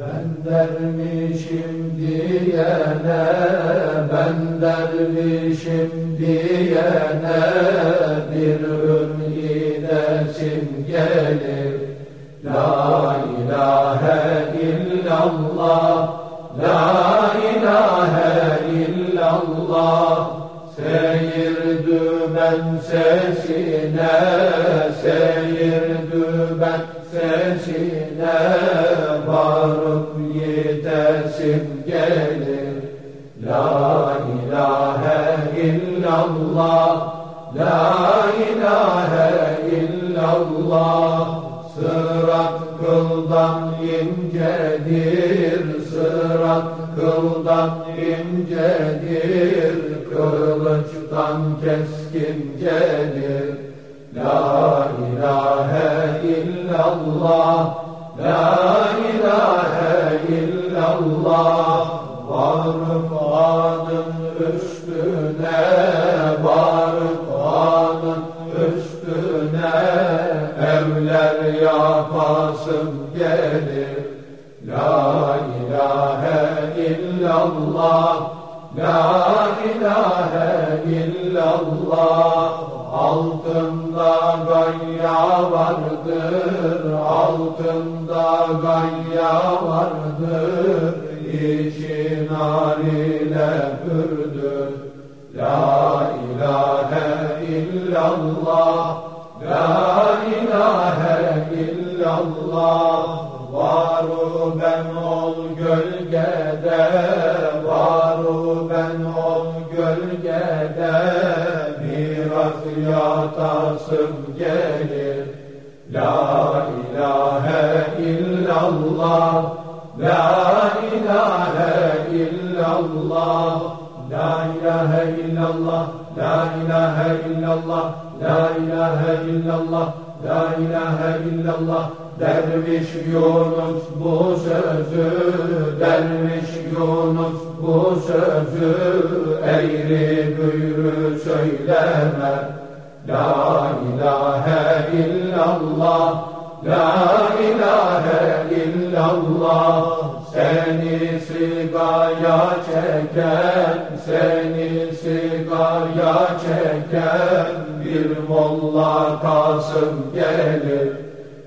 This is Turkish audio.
Ben dermişim diyene, ben dermişim diyene bir ümid esim gelir. La ilahe illallah, la ilahe illallah. Seyir dümen sesine, seyir dümen sesine varıp yetesim gelir. La ilahe illallah, la ilahe illallah. Sırat kıldan incedir, kıldan incedir, kılıçtan keskin gelir. La ilahe illallah, la ilahe illallah. Varıp adın üstüne, varıp adın üstüne, evler yapasım illallah, la ilahe illallah. Altında gayya vardır, altında gayya vardır. İçi nar ile pürdür. La ilahe illallah, la ilahe illallah. Varu ben ol gölgede, varu ben ol gölgede. Biraz yatasım gelir. La ilahe illallah, la ilahe illallah. La ilahe illallah, la ilahe illallah, la ilahe illallah, la ilahe illallah. Derviş Yunus bu sözü, derviş Yunus bu sözü, eğri büğrü söyleme. La ilahe illallah, la ilahe illallah. Seni sigaya çeken, seni sigaya çeken bir molla Kasım gelir.